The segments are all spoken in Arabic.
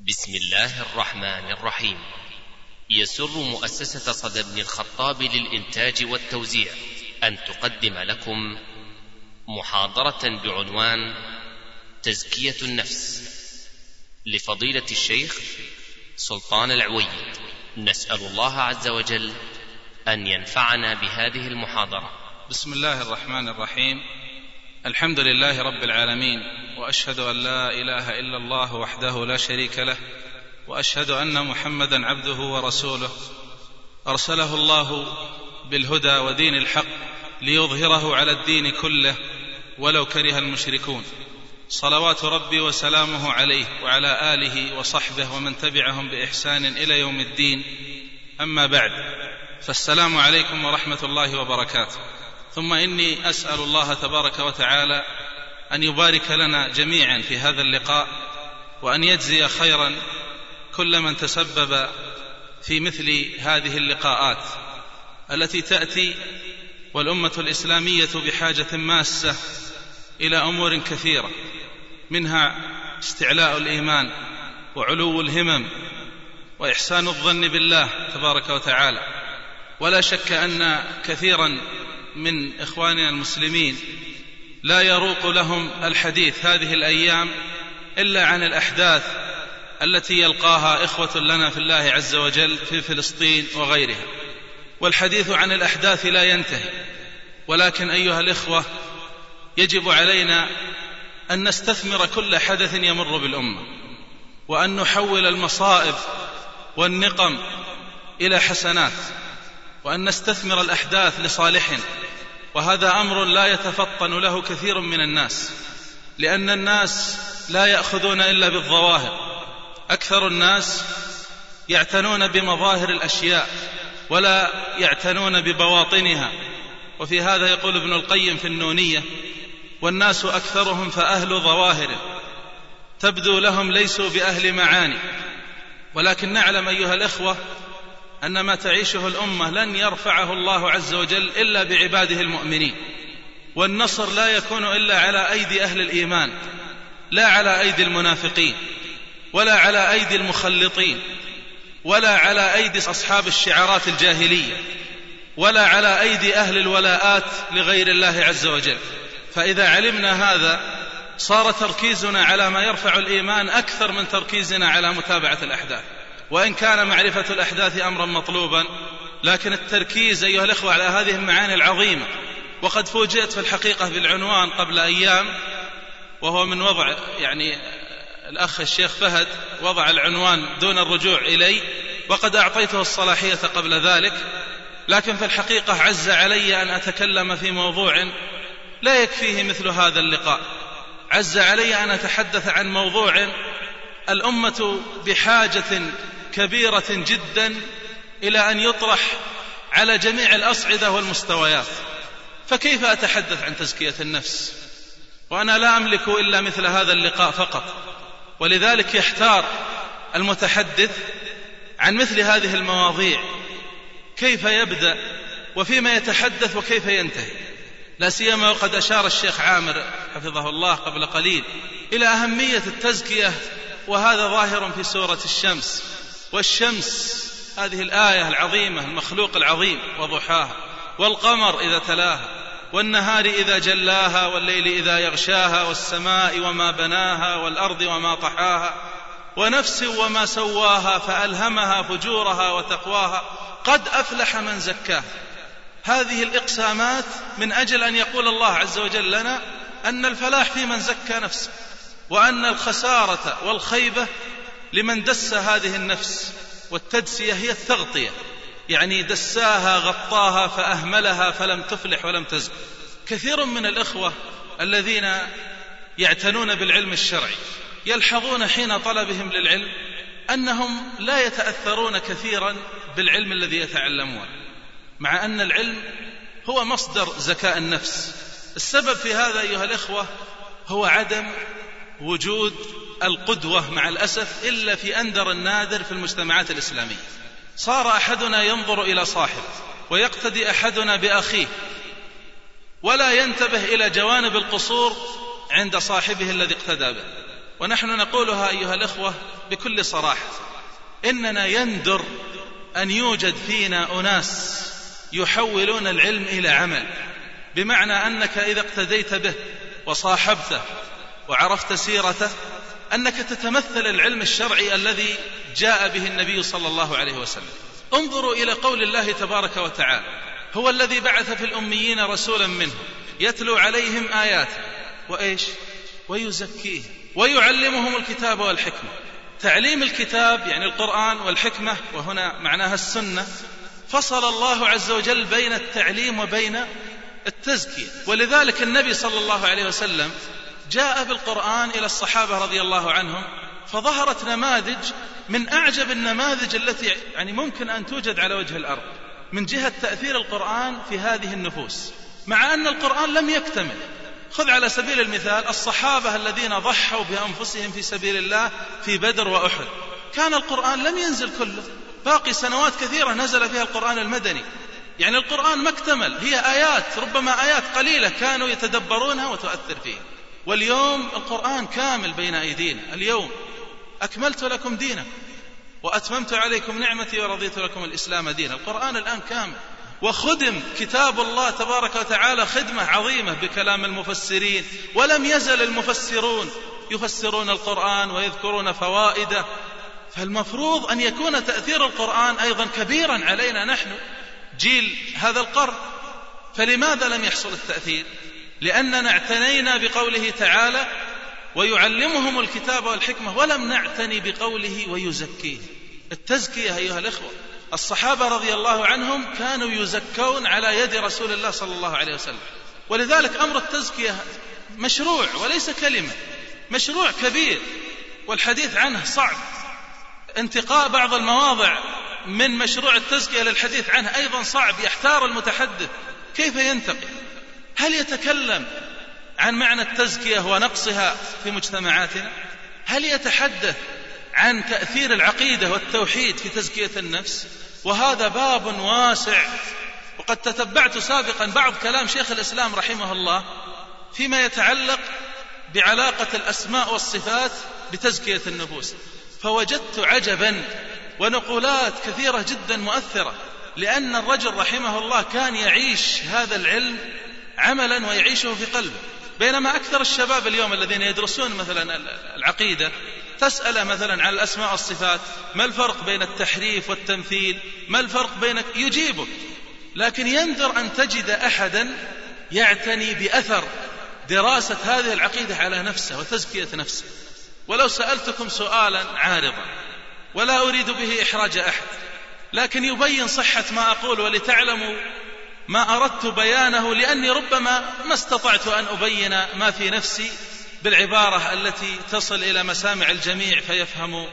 بسم الله الرحمن الرحيم. يسر مؤسسة صدى بن الخطاب للإنتاج والتوزيع أن تقدم لكم محاضرة بعنوان تزكية النفس لفضيلة الشيخ سلطان العويد نسأل الله عز وجل أن ينفعنا بهذه المحاضرة. بسم الله الرحمن الرحيم. الحمد لله رب العالمين وأشهد أن لا إله إلا الله وحده لا شريك له وأشهد أن محمدا عبده ورسوله. أرسله الله بالهدى ودين الحق ليظهره على الدين كله ولو كره المشركون. صلوات ربي وسلامه عليه وعلى آله وصحبه ومن تبعهم بإحسان إلى يوم الدين. أما بعد فالسلام عليكم ورحمة الله وبركاته. ثم إني أسأل الله تبارك وتعالى أن يبارك لنا جميعا في هذا اللقاء وأن يجزي خيرا كل من تسبب في مثل هذه اللقاءات التي تأتي والأمة الإسلامية بحاجة ماسة إلى أمور كثيرة منها استعلاء الإيمان وعلو الهمم وإحسان الظن بالله تبارك وتعالى. ولا شك أن كثيرا من إخواننا المسلمين لا يروق لهم الحديث هذه الأيام إلا عن الأحداث التي يلقاها إخوة لنا في الله عز وجل في فلسطين وغيرها. والحديث عن الأحداث لا ينتهي ولكن أيها الإخوة يجب علينا أن نستثمر كل حدث يمر بالأمة وأن نحول المصائب والنقم إلى حسنات وأن نستثمر الأحداث لصالح وهذا أمر لا يتفطن له كثير من الناس لأن الناس لا يأخذون إلا بالظواهر. أكثر الناس يعتنون بمظاهر الأشياء ولا يعتنون ببواطنها. وفي هذا يقول ابن القيم في النونية والناس أكثرهم فأهل ظواهر تبدو لهم ليسوا بأهل معاني. ولكن نعلم أيها الإخوة أن ما تعيشه الأمة لن يرفعه الله عز وجل إلا بعباده المؤمنين. والنصر لا يكون إلا على أيدي أهل الإيمان لا على أيدي المنافقين ولا على أيدي المخلطين ولا على أيدي أصحاب الشعارات الجاهلية ولا على أيدي أهل الولاءات لغير الله عز وجل. فإذا علمنا هذا صار تركيزنا على ما يرفع الإيمان أكثر من تركيزنا على متابعة الأحداث. وإن كان معرفة الأحداث أمرا مطلوبا لكن التركيز أيها الإخوة على هذه المعاني العظيمة وقد فوجئت في الحقيقة بالعنوان قبل أيام وهو من وضع يعني الأخ الشيخ فهد وضع العنوان دون الرجوع الي وقد أعطيته الصلاحية قبل ذلك لكن في الحقيقة عز علي أن أتكلم في موضوع لا يكفيه مثل هذا اللقاء. عز علي أن أتحدث عن موضوع الأمة بحاجة كبيرة جدا إلى أن يطرح على جميع الأصعدة والمستويات. فكيف أتحدث عن تزكية النفس؟ وأنا لا أملك إلا مثل هذا اللقاء فقط. ولذلك يحتار المتحدث عن مثل هذه المواضيع. كيف يبدأ وفيما يتحدث وكيف ينتهي؟ لا سيما وقد أشار الشيخ عامر حفظه الله قبل قليل إلى أهمية التزكية وهذا ظاهر في سورة الشمس. والشمس هذه الآية العظيمة المخلوق العظيم وضحاها والقمر إذا تلاها والنهار إذا جلاها والليل إذا يغشاها والسماء وما بناها والأرض وما طحاها ونفس وما سواها فألهمها فجورها وتقواها قد أفلح من زكاها. هذه الإقسامات من أجل أن يقول الله عز وجل لنا أن الفلاح في من زكى نفسه وأن الخسارة والخيبة لمن دس هذه النفس والتدسية هي التغطية. يعني دساها غطاها فأهملها فلم تفلح ولم تزك كثير من الإخوة الذين يعتنون بالعلم الشرعي يلحظون حين طلبهم للعلم أنهم لا يتأثرون كثيرا بالعلم الذي يتعلمونه مع أن العلم هو مصدر زكاء النفس. السبب في هذا أيها الإخوة هو عدم وجود القدوة مع الأسف إلا في أندر النادر في المجتمعات الإسلامية. صار أحدنا ينظر إلى صاحب ويقتدي أحدنا بأخيه ولا ينتبه إلى جوانب القصور عند صاحبه الذي اقتدى به. ونحن نقولها أيها الإخوة بكل صراحة إننا يندر أن يوجد فينا أناس يحولون العلم إلى عمل بمعنى أنك إذا اقتديت به وصاحبته وعرفت سيرته أنك تتمثل العلم الشرعي الذي جاء به النبي صلى الله عليه وسلم. انظروا إلى قول الله تبارك وتعالى هو الذي بعث في الأميين رسولا منهم يتلو عليهم آياته وإيش؟ ويزكيهم ويعلمهم الكتاب والحكمة. تعليم الكتاب يعني القرآن والحكمة وهنا معناها السنة فصل الله عز وجل بين التعليم وبين التزكية. ولذلك النبي صلى الله عليه وسلم جاء بالقرآن إلى الصحابة رضي الله عنهم فظهرت نماذج من أعجب النماذج التي يعني ممكن أن توجد على وجه الأرض من جهة تأثير القرآن في هذه النفوس. مع أن القرآن لم يكتمل. خذ على سبيل المثال الصحابة الذين ضحوا بأنفسهم في سبيل الله في بدر وأحد. كان القرآن لم ينزل كله. باقي سنوات كثيرة نزل فيها القرآن المدني. يعني القرآن ما اكتمل. هي آيات ربما آيات قليلة كانوا يتدبرونها وتؤثر فيهم واليوم القرآن كامل بين أيدينا. اليوم أكملت لكم دينكم وأتممت عليكم نعمتي ورضيت لكم الإسلام دينا. القرآن الآن كامل. وخدم كتاب الله تبارك وتعالى خدمة عظيمة بكلام المفسرين. ولم يزل المفسرون يفسرون القرآن ويذكرون فوائده. فالمفروض أن يكون تأثير القرآن أيضا كبيرا علينا نحن جيل هذا القرن. فلماذا لم يحصل التأثير؟ لأننا اعتنينا بقوله تعالى ويعلمهم الكتاب والحكمة ولم نعتني بقوله ويزكيه. التزكية أيها الإخوة الصحابة رضي الله عنهم كانوا يزكون على يد رسول الله صلى الله عليه وسلم. ولذلك أمر التزكية مشروع وليس كلمة مشروع كبير والحديث عنه صعب. انتقاء بعض المواضع من مشروع التزكية للحديث عنه أيضا صعب يحتار المتحدث. كيف ينتقي؟ هل يتكلم عن معنى التزكية ونقصها في مجتمعاتنا؟ هل يتحدث عن تأثير العقيدة والتوحيد في تزكية النفس؟ وهذا باب واسع وقد تتبعت سابقا بعض كلام شيخ الإسلام رحمه الله فيما يتعلق بعلاقة الأسماء والصفات بتزكية النفوس. فوجدت عجبا ونقولات كثيرة جدا مؤثرة لأن الرجل رحمه الله كان يعيش هذا العلم عملا ويعيشه في قلبه. بينما أكثر الشباب اليوم الذين يدرسون مثلا العقيدة تسأله مثلا عن الأسماء والصفات ما الفرق بين التحريف والتمثيل؟ ما الفرق بين يجيبك. لكن ينذر أن تجد أحدا يعتني بأثر دراسة هذه العقيدة على نفسه وتزكية نفسه. ولو سألتكم سؤالا عارضا ولا أريد به إحراج أحد لكن يبين صحة ما أقول ولتعلموا ما أردت بيانه لأني ربما ما استطعت أن أبين ما في نفسي بالعبارة التي تصل إلى مسامع الجميع فيفهم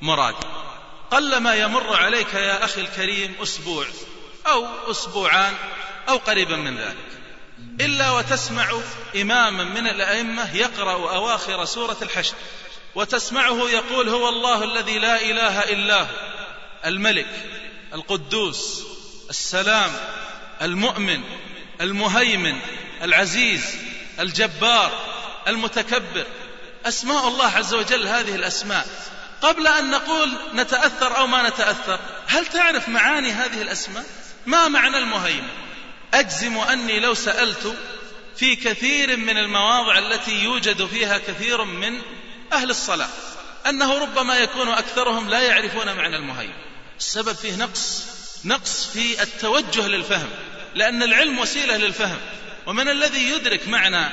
مرادي قلما يمر عليك يا أخي الكريم أسبوع أو أسبوعان أو قريبا من ذلك. إلا وتسمع إماما من الأئمة يقرأ أواخر سورة الحشر وتسمعه يقول هو الله الذي لا إله إلا هو الملك القدوس السلام المؤمن المهيمن العزيز الجبار المتكبر. أسماء الله عز وجل هذه الأسماء. قبل أن نقول نتأثر أو ما نتأثر هل تعرف معاني هذه الأسماء؟ ما معنى المهيمن؟ أجزم أني لو سألت في كثير من المواضع التي يوجد فيها كثير من أهل الصلاة أنه ربما يكون أكثرهم لا يعرفون معنى المهيمن. السبب فيه نقص؟ نقص في التوجه للفهم لأن العلم وسيلة للفهم. ومن الذي يدرك معنى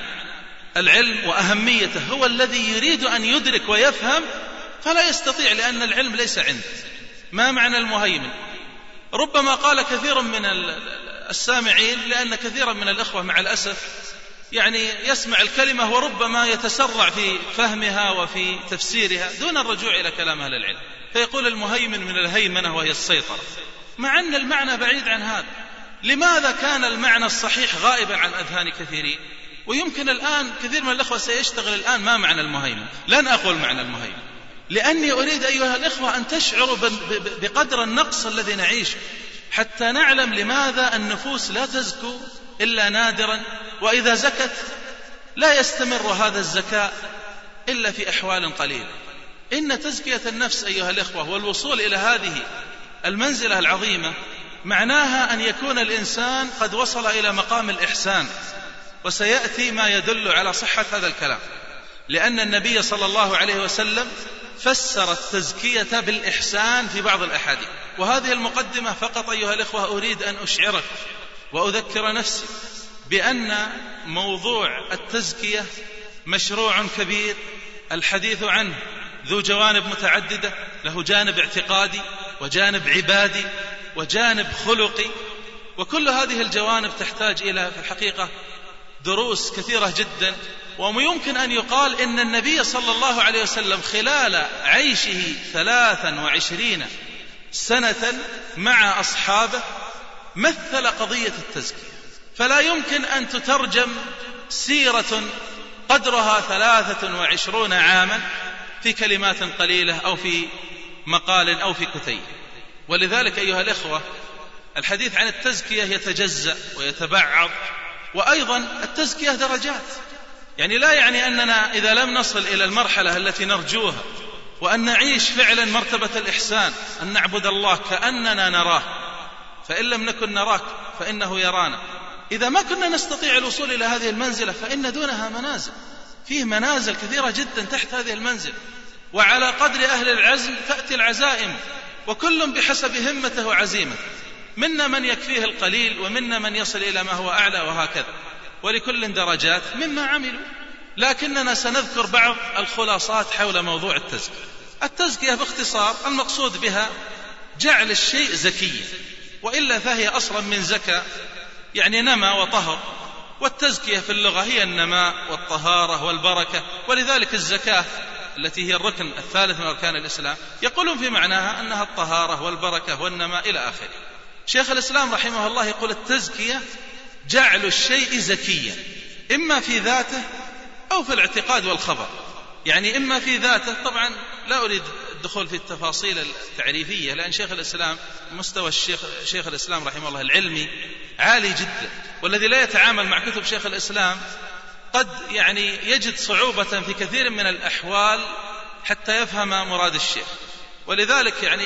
العلم وأهميته هو الذي يريد أن يدرك ويفهم فلا يستطيع لأن العلم ليس عنده ما معنى المهيمن؟ ربما قال كثير من السامعين لأن كثيرا من الإخوة مع الأسف يعني يسمع الكلمة وربما يتسرع في فهمها وفي تفسيرها دون الرجوع إلى كلام أهل العلم. فيقول المهيمن من الهيمنة وهي السيطرة. مع أن المعنى بعيد عن هذا. لماذا كان المعنى الصحيح غائبا عن أذهان كثيرين؟ ويمكن الآن كثير من الأخوة سيشتغل الآن ما معنى المهيمن. لن أقول معنى المهيمن. لأني أريد أيها الإخوة أن تشعروا بقدر النقص الذي نعيشه. حتى نعلم لماذا النفوس لا تزكو إلا نادرا وإذا زكت لا يستمر هذا الزكاء إلا في أحوال قليلة. إن تزكية النفس أيها الإخوة والوصول إلى هذه المنزلة العظيمة معناها أن يكون الإنسان قد وصل إلى مقام الإحسان وسيأتي ما يدل على صحة هذا الكلام لأن النبي صلى الله عليه وسلم فسر التزكية بالإحسان في بعض الأحاديث وهذه المقدمة فقط أيها الإخوة أريد أن أشعرك وأذكر نفسي بأن موضوع التزكية مشروع كبير الحديث عنه ذو جوانب متعددة له جانب اعتقادي وجانب عبادي وجانب خلقي وكل هذه الجوانب تحتاج إلى في الحقيقة دروس كثيرة جدا. ويمكن أن يقال إن النبي صلى الله عليه وسلم خلال عيشه ثلاثا وعشرين سنة مع أصحابه مثل قضية التزكية. فلا يمكن أن تترجم سيرة قدرها ثلاثة وعشرون عاما في كلمات قليلة أو في مقال أو في كتيب. ولذلك أيها الإخوة الحديث عن التزكية يتجزأ ويتبعض وأيضا التزكية درجات. يعني لا يعني أننا إذا لم نصل إلى المرحلة التي نرجوها وأن نعيش فعلا مرتبة الإحسان أن نعبد الله كأننا نراه. فإن لم نكن نراك فإنه يرانا. إذا ما كنا نستطيع الوصول إلى هذه المنزلة فإن دونها منازل. فيه منازل كثيرة جدا تحت هذه المنزل وعلى قدر أهل العزم تأتي العزائم وكل بحسب همته وعزيمته. منا من يكفيه القليل ومنا من يصل إلى ما هو أعلى وهكذا. ولكل درجات مما عملوا. لكننا سنذكر بعض الخلاصات حول موضوع التزكية. التزكية باختصار المقصود بها جعل الشيء زكيا وإلا فهي أصلا من زكى يعني نما وطهر. والتزكية في اللغة هي النماء والطهارة والبركة ولذلك الزكاة التي هي الركن الثالث من أركان الإسلام يقولون في معناها أنها الطهارة والبركة والنماء إلى آخره. شيخ الإسلام رحمه الله يقول التزكية جعل الشيء زكيا إما في ذاته أو في الاعتقاد والخبر. يعني إما في ذاته طبعا لا أريد الدخول في التفاصيل التعريفية لأن شيخ الإسلام مستوى الشيخ شيخ الإسلام رحمه الله العلمي عالي جدا. والذي لا يتعامل مع كتب شيخ الإسلام قد يعني يجد صعوبة في كثير من الأحوال حتى يفهم مراد الشيخ. ولذلك يعني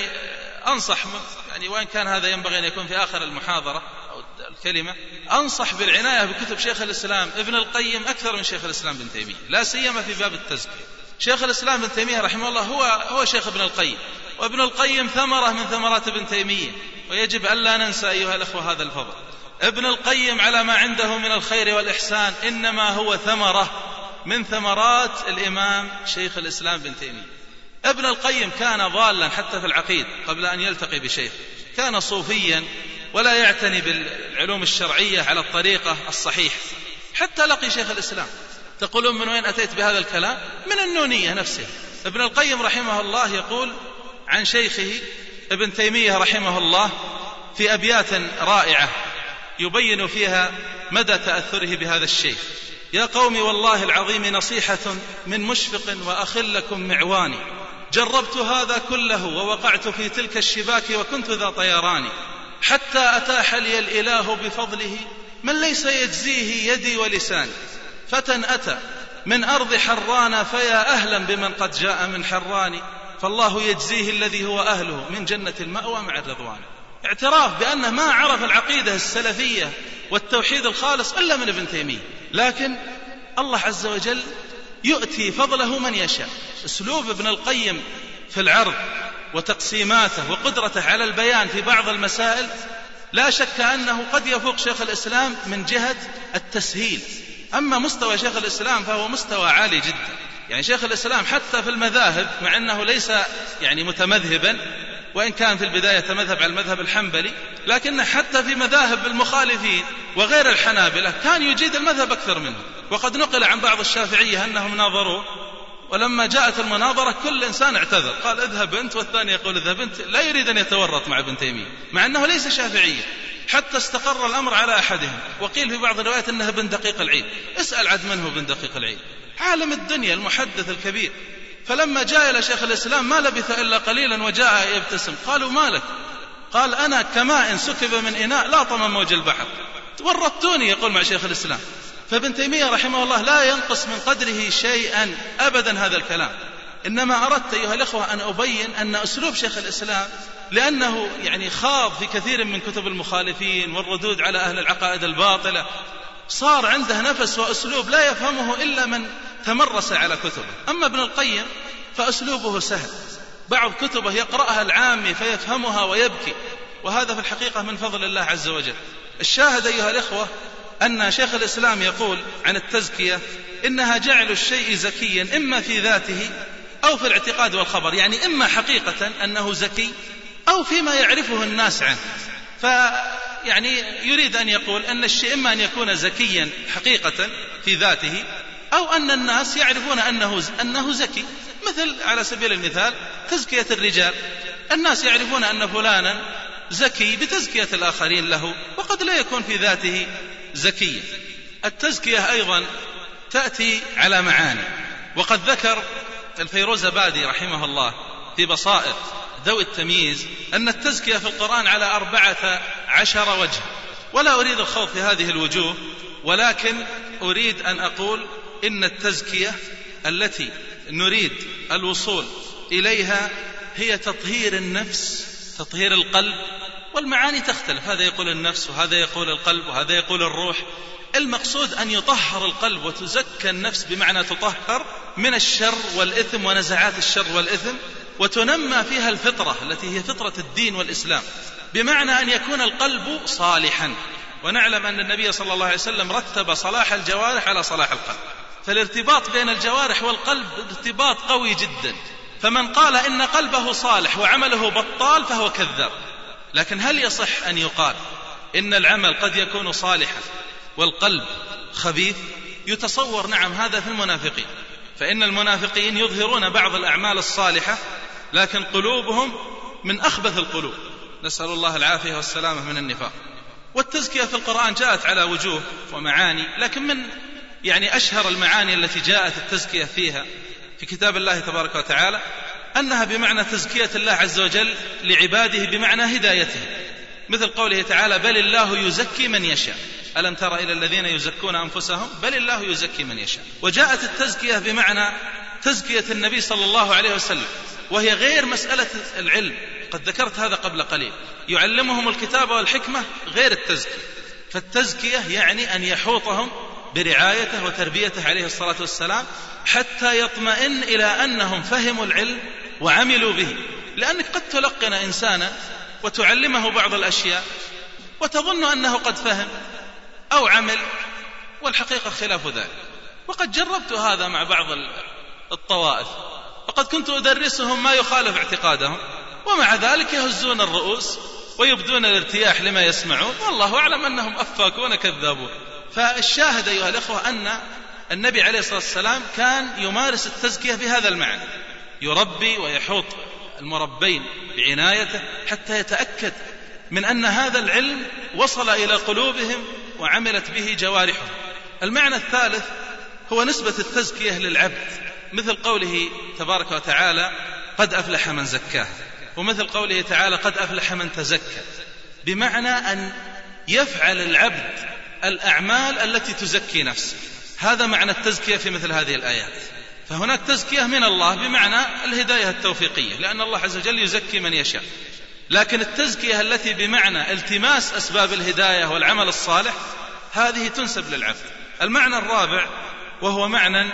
أنصح يعني وإن كان هذا ينبغي أن يكون في آخر المحاضرة أو الكلمة أنصح بالعناية بكتب شيخ الإسلام ابن القيم أكثر من شيخ الإسلام بن تيمية لا سيما في باب التزكية. شيخ الإسلام ابن تيمية رحمه الله هو هو شيخ ابن القيم وابن القيم ثمرة من ثمرات ابن تيمية ويجب ألا ننسى أيها الأخوة هذا الفضل. ابن القيم على ما عنده من الخير والإحسان إنما هو ثمرة من ثمرات الإمام شيخ الإسلام بن تيمية. ابن القيم كان ضالا حتى في العقيد قبل أن يلتقي بشيخ كان صوفيا ولا يعتني بالعلوم الشرعية على الطريقة الصحيحة. حتى لقي شيخ الإسلام. تقولون من وين أتيت بهذا الكلام؟ من النونية نفسها. ابن القيم رحمه الله يقول عن شيخه ابن تيمية رحمه الله في أبيات رائعة. يبين فيها مدى تأثره بهذا الشيخ. يا قوم والله العظيم نصيحة من مشفق وأخل لكم معواني. جربت هذا كله ووقعت في تلك الشباك وكنت ذا طيران. حتى أتاح لي الإله بفضله من ليس يجزيه يدي ولساني فتى أتى من أرض حران فيا أهلا بمن قد جاء من حران. فالله يجزيه الذي هو أهله من جنة المأوى مع الرضوان. اعتراف بأنه ما عرف العقيدة السلفية والتوحيد الخالص إلا من ابن تيمية. لكن الله عز وجل يؤتي فضله من يشاء. أسلوب ابن القيم في العرض وتقسيماته وقدرته على البيان في بعض المسائل لا شك أنه قد يفوق شيخ الإسلام من جهة التسهيل. أما مستوى شيخ الإسلام فهو مستوى عالي جدا. يعني شيخ الإسلام حتى في المذاهب مع أنه ليس يعني متمذهبا وإن كان في البداية تمذهب على المذهب الحنبلي لكن حتى في مذاهب المخالفين وغير الحنابلة كان يجيد المذهب أكثر منه. وقد نقل عن بعض الشافعية أنهم ناظروا ولما جاءت المناظرة كل إنسان اعتذر قال اذهب أنت. والثاني يقول اذهب أنت. لا يريد أن يتورط مع ابن تيمية مع أنه ليس شافعيا حتى استقر الأمر على أحدهم. وقيل في بعض الروايات أنه ابن دقيق العيد. اسأل عد من هو ابن دقيق العيد. عالم الدنيا المحدث الكبير. فلما جاء إلى شيخ الإسلام ما لبث إلا قليلا وجاء يبتسم. قالوا ما لك؟ قال أنا كماء سكب من إناء لا طم موج البحر. ورطتوني يقول مع شيخ الإسلام. فابن تيمية رحمه الله لا ينقص من قدره شيئا أبدا هذا الكلام. إنما أردت أيها الأخوة أن أبين أن أسلوب شيخ الإسلام لأنه يعني خاض في كثير من كتب المخالفين والردود على أهل العقائد الباطلة. صار عنده نفس وأسلوب لا يفهمه إلا من تمرس على كتبه. أما ابن القيم فأسلوبه سهل. بعض كتبه يقرأها العامي فيفهمها ويبكي. وهذا في الحقيقة من فضل الله عز وجل. الشاهد أيها الإخوة أن شيخ الإسلام يقول عن التزكية إنها جعل الشيء زكيا إما في ذاته أو في الاعتقاد والخبر. يعني إما حقيقة أنه زكي أو فيما يعرفه الناس عنه. فيعني يريد أن يقول أن الشيء إما أن يكون زكيا حقيقة في ذاته أو أن الناس يعرفون أنه أنه زكي. مثل على سبيل المثال تزكية الرجال. الناس يعرفون أن فلانا زكي بتزكية الآخرين له وقد لا يكون في ذاته زكيا التزكية أيضا تأتي على معاني. وقد ذكر الفيروز بادي رحمه الله في بصائر ذوي التمييز أن التزكية في القرآن على أربعة عشر وجه ولا أريد الخوض في هذه الوجوه ولكن أريد أن أقول إن التزكية التي نريد الوصول إليها هي تطهير النفس تطهير القلب والمعاني تختلف. هذا يقول النفس وهذا يقول القلب وهذا يقول الروح. المقصود أن يطهر القلب وتزكى النفس بمعنى تطهر من الشر والإثم ونزعات الشر والإثم وتنمى فيها الفطرة التي هي فطرة الدين والإسلام. بمعنى أن يكون القلب صالحا. ونعلم أن النبي صلى الله عليه وسلم رتب صلاح الجوارح على صلاح القلب. فالارتباط بين الجوارح والقلب ارتباط قوي جدا. فمن قال إن قلبه صالح وعمله بطال فهو كذاب. لكن هل يصح أن يقال إن العمل قد يكون صالحا والقلب خبيث؟ يتصور نعم هذا في المنافقين. فإن المنافقين يظهرون بعض الأعمال الصالحة لكن قلوبهم من أخبث القلوب. نسأل الله العافية والسلامة من النفاق. والتزكية في القرآن جاءت على وجوه ومعاني لكن من يعني أشهر المعاني التي جاءت التزكية فيها في كتاب الله تبارك وتعالى أنها بمعنى تزكية الله عز وجل لعباده بمعنى هدايته. مثل قوله تعالى بل الله يزكي من يشاء ألم تر إلى الذين يزكون أنفسهم؟ بل الله يزكي من يشاء وجاءت التزكية بمعنى تزكية النبي صلى الله عليه وسلم وهي غير مسألة العلم. قد ذكرت هذا قبل قليل. يعلمهم الكتاب والحكمة غير التزكية. فالتزكية يعني أن يحوطهم برعايته وتربيته عليه الصلاة والسلام حتى يطمئن إلى أنهم فهموا العلم وعملوا به. لأنك قد تلقن إنسانا وتعلمه بعض الأشياء وتظن أنه قد فهم أو عمل والحقيقة خلاف ذلك. وقد جربت هذا مع بعض الطوائف. وقد كنت أدرسهم ما يخالف اعتقادهم ومع ذلك يهزون الرؤوس ويبدون الارتياح لما يسمعون. والله أعلم أنهم أفاكون كذابون. فالشاهد أيها الأخوة أن النبي عليه الصلاة والسلام كان يمارس التزكية بهذا المعنى. يربي ويحوط المربين بعنايته حتى يتأكد من أن هذا العلم وصل إلى قلوبهم وعملت به جوارحهم. المعنى الثالث هو نسبة التزكية للعبد. مثل قوله تبارك وتعالى قد أفلح من زكاه ومثل قوله تعالى قد أفلح من تزكى بمعنى أن يفعل العبد الأعمال التي تزكي نفسه هذا معنى التزكية في مثل هذه الآيات. فهناك تزكية من الله بمعنى الهداية التوفيقية لأن الله عز وجل يزكي من يشاء. لكن التزكية التي بمعنى التماس أسباب الهداية والعمل الصالح هذه تنسب للعبد. المعنى الرابع وهو معنى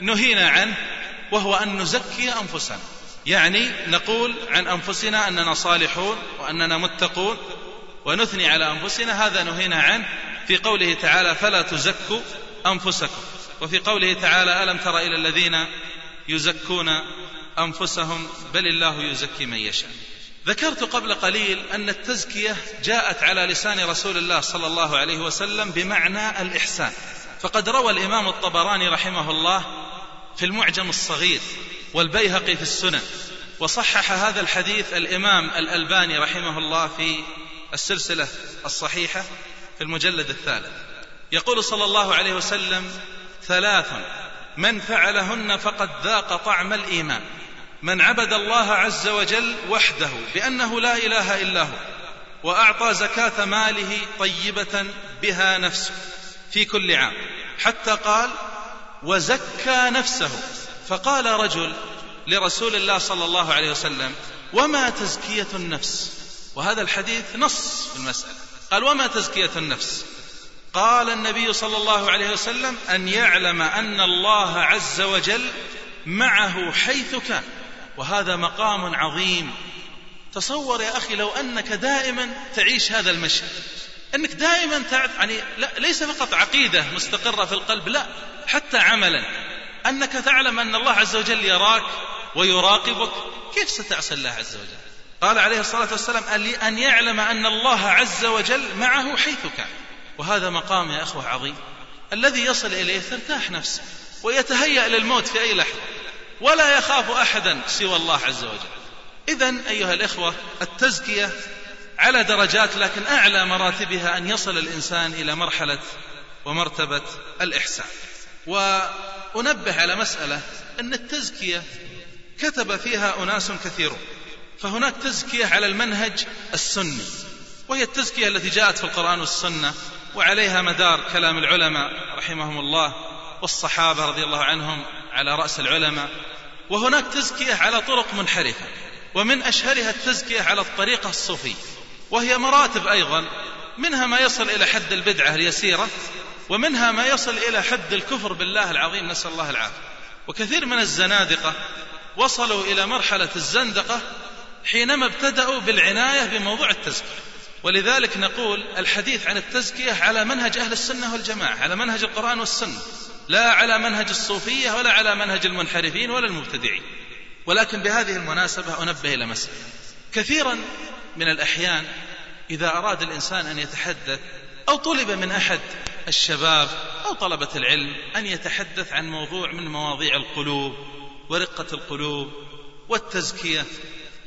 نهينا عنه وهو أن نزكي أنفسنا. يعني نقول عن أنفسنا أننا صالحون وأننا متقون ونثني على أنفسنا هذا نهينا عنه. في قوله تعالى فلا تزكوا أنفسكم. وفي قوله تعالى ألم تر إلى الذين يزكون أنفسهم بل الله يزكي من يشاء. ذكرت قبل قليل أن التزكية جاءت على لسان رسول الله صلى الله عليه وسلم بمعنى الإحسان. فقد روى الإمام الطبراني رحمه الله في المعجم الصغير والبيهقي في السنن. وصحح هذا الحديث الإمام الألباني رحمه الله في السلسلة الصحيحة في المجلد الثالث. يقول صلى الله عليه وسلم ثلاث من فعلهن فقد ذاق طعم الإيمان. من عبد الله عز وجل وحده بأنه لا إله إلا هو وأعطى زكاة ماله طيبة بها نفسه في كل عام. حتى قال وزكى نفسه فقال رجل لرسول الله صلى الله عليه وسلم وما تزكية النفس؟ وهذا الحديث نص في المسألة. قال وما تزكية النفس؟ قال النبي صلى الله عليه وسلم أن يعلم أن الله عز وجل معه حيث كان. وهذا مقام عظيم. تصور يا أخي لو أنك دائما تعيش هذا المشهد. أنك دائما تعرف يعني لا ليس فقط عقيدة مستقرة في القلب لا حتى عملا. أنك تعلم أن الله عز وجل يراك ويراقبك كيف ستعصي الله عز وجل؟ قال عليه الصلاة والسلام أن يعلم أن الله عز وجل معه حيث كان وهذا مقام يا أخوة عظيم الذي يصل إليه ترتاح نفسه ويتهيأ للموت في أي لحظة ولا يخاف أحدا سوى الله عز وجل. إذا أيها الإخوة التزكية على درجات لكن أعلى مراتبها أن يصل الإنسان إلى مرحلة ومرتبة الإحسان. وأنبه على مسألة أن التزكية كتب فيها أناس كثيرون. فهناك تزكية على المنهج السني وهي التزكية التي جاءت في القرآن والسنة وعليها مدار كلام العلماء رحمهم الله والصحابة رضي الله عنهم على رأس العلماء. وهناك تزكية على طرق منحرفة ومن أشهرها التزكية على الطريقة الصوفية وهي مراتب أيضا منها ما يصل إلى حد البدعة اليسيرة ومنها ما يصل إلى حد الكفر بالله العظيم. نسأل الله العافية. وكثير من الزنادقة وصلوا إلى مرحلة الزندقة حينما ابتدأوا بالعناية بموضوع التزكية. ولذلك نقول الحديث عن التزكية على منهج أهل السنة والجماعة على منهج القرآن والسنة لا على منهج الصوفية ولا على منهج المنحرفين ولا المبتدعين. ولكن بهذه المناسبة أنبه إلى مسألة. كثيرا من الأحيان إذا أراد الإنسان أن يتحدث أو طلب من أحد الشباب أو طلبة العلم أن يتحدث عن موضوع من مواضيع القلوب ورقة القلوب والتزكية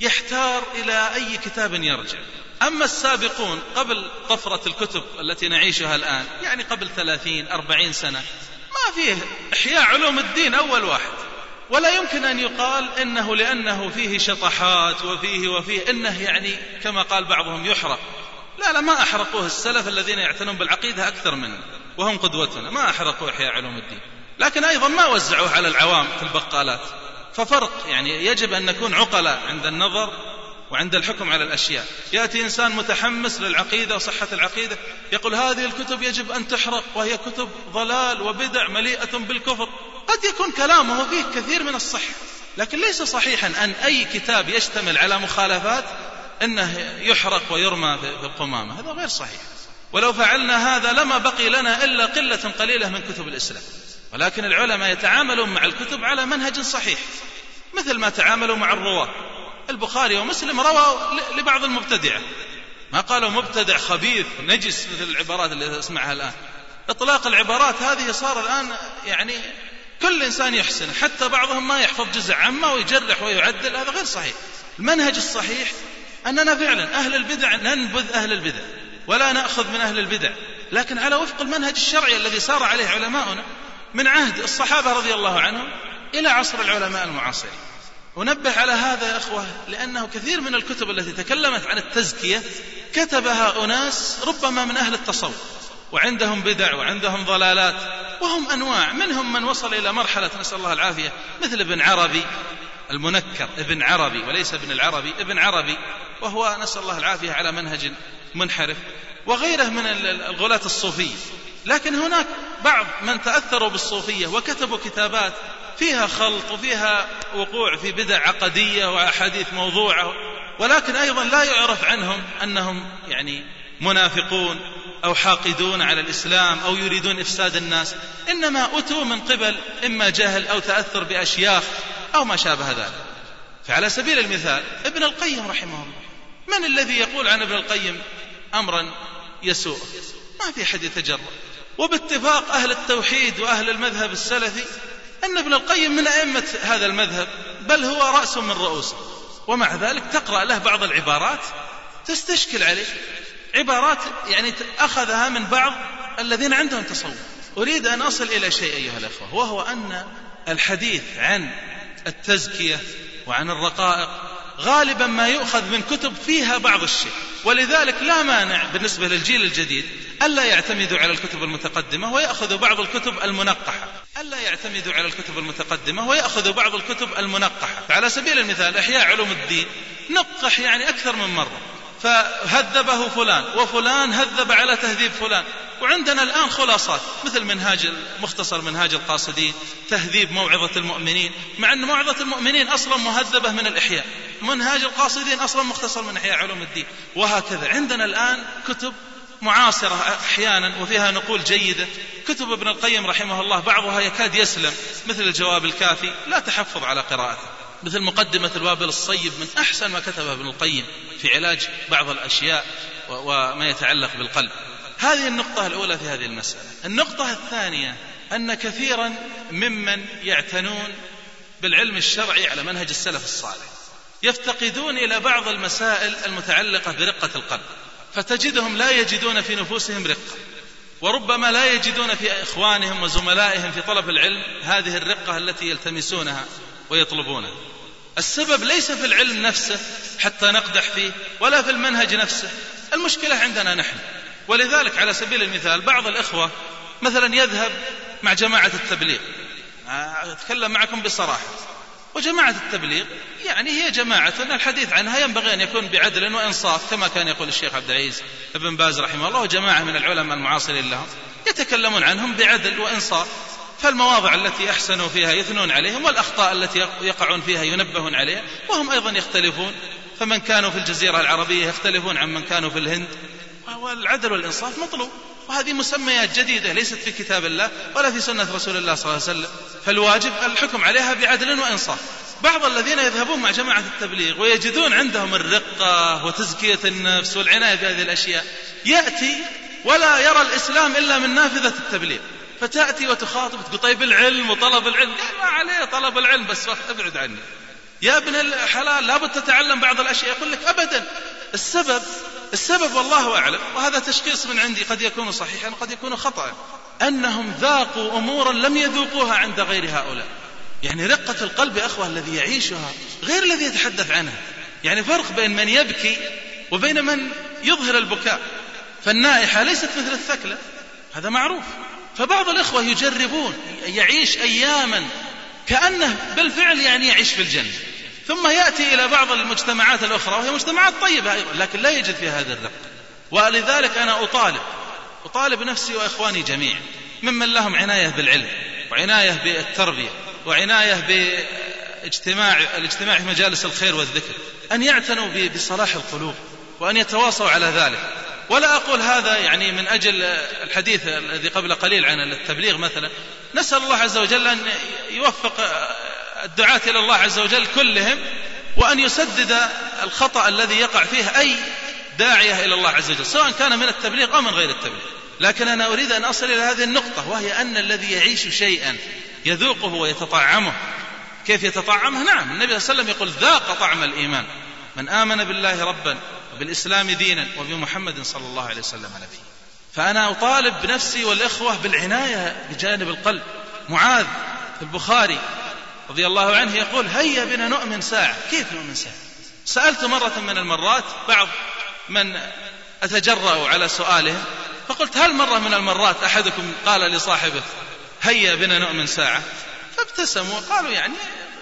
يحتار إلى أي كتاب يرجع. أما السابقون قبل طفرة الكتب التي نعيشها الآن يعني قبل ثلاثين أربعين سنة ما فيه إحياء علوم الدين أول واحد. ولا يمكن أن يقال إنه لأنه فيه شطحات وفيه وفيه إنه يعني كما قال بعضهم يحرق. لا لا ما أحرقوه السلف الذين يعتنون بالعقيدة أكثر منا وهم قدوتنا ما أحرقوا إحياء علوم الدين. لكن أيضا ما وزعوه على العوام في البقالات. ففرق. يعني يجب أن نكون عقلاء عند النظر وعند الحكم على الأشياء. يأتي إنسان متحمس للعقيدة وصحة العقيدة يقول هذه الكتب يجب أن تحرق وهي كتب ضلال وبدع مليئة بالكفر. قد يكون كلامه فيه كثير من الصح لكن ليس صحيحا أن أي كتاب يشتمل على مخالفات أنه يحرق ويرمى في القمامة هذا غير صحيح. ولو فعلنا هذا لما بقي لنا إلا قلة قليلة من كتب الإسلام. ولكن العلماء يتعاملون مع الكتب على منهج صحيح مثل ما تعاملوا مع الرواة. البخاري ومسلم روى لبعض المبتدعة. ما قالوا مبتدع خبيث نجس مثل العبارات اللي أسمعها الآن. إطلاق العبارات هذه صار الآن يعني كل إنسان يحسن حتى بعضهم ما يحفظ جزء عامة ويجرح ويعدل هذا غير صحيح. المنهج الصحيح أننا فعلا أهل البدع ننبذ أهل البدع ولا نأخذ من أهل البدع. لكن على وفق المنهج الشرعي الذي سار عليه علماؤنا من عهد الصحابة رضي الله عنهم إلى عصر العلماء المعاصرين. أنبه على هذا يا أخوة لأنه كثير من الكتب التي تكلمت عن التزكية كتبها أناس ربما من أهل التصوف وعندهم بدع وعندهم ضلالات وهم أنواع منهم من وصل إلى مرحلة نسأل الله العافية مثل ابن عربي المنكر ابن عربي وليس ابن العربي ابن عربي وهو نسأل الله العافية على منهج منحرف وغيره من الغلاة الصوفية. لكن هناك بعض من تأثروا بالصوفية وكتبوا كتابات فيها خلط وفيها وقوع في بدع عقدية وأحاديث موضوعة ولكن أيضا لا يعرف عنهم أنهم يعني منافقون أو حاقدون على الإسلام أو يريدون إفساد الناس. إنما أتوا من قبل إما جهل أو تأثر بأشياخ أو ما شابه ذلك. فعلى سبيل المثال ابن القيم رحمه الله من الذي يقول عن ابن القيم أمرا يسوء؟ ما في أحد يتجرأ. وباتفاق أهل التوحيد وأهل المذهب السلفي أن ابن القيم من أئمة هذا المذهب بل هو رأس من رؤوسه. ومع ذلك تقرأ له بعض العبارات تستشكل عليه. عبارات يعني أخذها من بعض الذين عندهم تصور أريد أن أصل إلى شيء أيها الأخوة وهو أن الحديث عن التزكية وعن الرقائق غالبا ما يؤخذ من كتب فيها بعض الشيء. ولذلك لا مانع بالنسبة للجيل الجديد ألا يعتمدوا على الكتب المتقدمة ويأخذوا بعض الكتب المنقحة. ألا يعتمدوا على الكتب المتقدمة ويأخذوا بعض الكتب المنقحة. فعلى سبيل المثال إحياء علوم الدين نقح يعني أكثر من مرة. فهذبه فلان وفلان هذب على تهذيب فلان. وعندنا الآن خلاصات مثل منهاج مختصر منهاج القاصدين تهذيب موعظة المؤمنين مع أن موعظة المؤمنين أصلا مهذبة من الإحياء. منهاج القاصدين أصلا مختصر من إحياء علوم الدين. وهكذا. عندنا الآن كتب معاصرة أحيانا وفيها نقول جيدة. كتب ابن القيم رحمه الله بعضها يكاد يسلم مثل الجواب الكافي لا تحفظ على قراءته. مثل مقدمة الوابل الصيب من أحسن ما كتبه ابن القيم في علاج بعض الأشياء وما يتعلق بالقلب. هذه النقطة الأولى في هذه المسألة. النقطة الثانية أن كثيرا ممن يعتنون بالعلم الشرعي على منهج السلف الصالح. يفتقدون إلى بعض المسائل المتعلقة برقة القلب. فتجدهم لا يجدون في نفوسهم رقة. وربما لا يجدون في إخوانهم وزملائهم في طلب العلم هذه الرقة التي يلتمسونها ويطلبونها. السبب ليس في العلم نفسه حتى نقدح فيه ولا في المنهج نفسه. المشكلة عندنا نحن. ولذلك على سبيل المثال بعض الإخوة مثلا يذهب مع جماعة التبليغ. أتكلم معكم بصراحة. وجماعة التبليغ يعني هي جماعة الحديث عنها ينبغي أن يكون بعدل وإنصاف كما كان يقول الشيخ عبد العزيز بن باز رحمه الله وجماعة من العلماء المعاصرين لهم يتكلمون عنهم بعدل وإنصاف. فالمواضع التي أحسنوا فيها يثنون عليهم والأخطاء التي يقعون فيها ينبهون عليها وهم أيضا يختلفون. فمن كانوا في الجزيرة العربية يختلفون عن من كانوا في الهند. والعدل والإنصاف مطلوب. وهذه مسميات جديدة ليست في كتاب الله ولا في سنة رسول الله صلى الله عليه وسلم. فالواجب الحكم عليها بعدل وإنصاف. بعض الذين يذهبون مع جماعة التبليغ ويجدون عندهم الرقة وتزكية النفس والعناية بهذه الأشياء يأتي ولا يرى الإسلام إلا من نافذة التبليغ. فتأتي وتخاطب تقول طيب العلم وطلب العلم. قال ما عليه طلب العلم بس ابعد عني. يا ابن الحلال لابد تتعلم بعض الأشياء. يقول لك أبدا. السبب السبب والله أعلم وهذا تشخيص من عندي قد يكون صحيحا وقد يكون خطأ أنهم ذاقوا أمورا لم يذوقوها عند غير هؤلاء. يعني رقة القلب يا أخوة الذي يعيشها غير الذي يتحدث عنها. يعني فرق بين من يبكي وبين من يظهر البكاء. فالنائحة ليست مثل الثكلة هذا معروف. فبعض الإخوة يجربون يعيش أياما كأنه بالفعل يعني يعيش في الجنة. ثم يأتي إلى بعض المجتمعات الأخرى وهي مجتمعات طيبة أيضا لكن لا يجد فيها هذا الرق ولذلك أنا أطالب أطالب نفسي وإخواني جميعا ممن لهم عناية بالعلم وعناية بالتربية وعناية باجتماع الاجتماع في مجالس الخير والذكر أن يعتنوا بصلاح القلوب وأن يتواصوا على ذلك. ولا أقول هذا يعني من أجل الحديث الذي قبل قليل عن التبليغ مثلا. نسأل الله عز وجل أن يوفق الدعاة إلى الله عز وجل كلهم وأن يسدد الخطأ الذي يقع فيه أي داعية إلى الله عز وجل سواء كان من التبليغ أو من غير التبليغ. لكن أنا أريد أن أصل إلى هذه النقطة وهي أن الذي يعيش شيئا يذوقه ويتطعمه. كيف يتطعمه؟ نعم النبي صلى الله عليه وسلم يقول ذاق طعم الإيمان. من آمن بالله ربا وبالإسلام دينا وبمحمد صلى الله عليه وسلم نبيا فأنا أطالب بنفسي والإخوة بالعناية بجانب القلب. معاذ في البخاري رضي الله عنه يقول هيا بنا نؤمن ساعة. كيف نؤمن ساعة؟ سألت مرة من المرات بعض من أتجرأ على سؤالهم فقلت هل مرة من المرات أحدكم قال لصاحبه هيا بنا نؤمن ساعة فابتسموا وقالوا يعني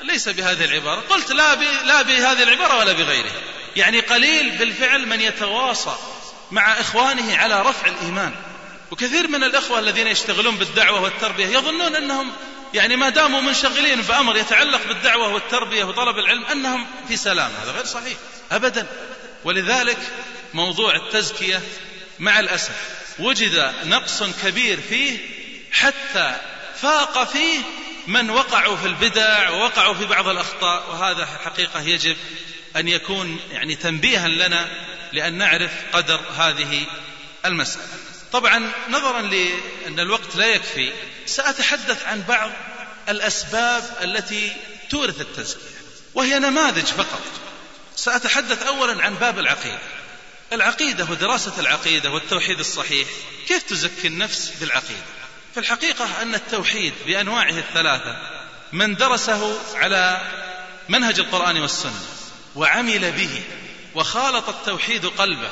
ليس بهذه العبارة. قلت لا, لا بهذه العبارة ولا بغيرها يعني قليل بالفعل من يتواصى مع إخوانه على رفع الإيمان. وكثير من الإخوة الذين يشتغلون بالدعوة والتربية يظنون أنهم يعني ما داموا منشغلين بأمر يتعلق بالدعوة والتربية وطلب العلم أنهم في سلام. هذا غير صحيح. أبدا. ولذلك موضوع التزكية مع الأسف وجد نقص كبير فيه حتى فاق فيه من وقعوا في البدع ووقعوا في بعض الأخطاء وهذا حقيقة يجب أن يكون يعني تنبيها لنا لأن نعرف قدر هذه المسألة. طبعا نظرا لأن الوقت لا يكفي سأتحدث عن بعض الأسباب التي تورث التزكية وهي نماذج فقط. سأتحدث أولا عن باب العقيدة. العقيدة ودراسة العقيدة والتوحيد الصحيح كيف تزكي النفس بالعقيدة؟ في الحقيقة أن التوحيد بأنواعه الثلاثة من درسه على منهج القرآن والسنة وعمل به وخالط التوحيد قلبه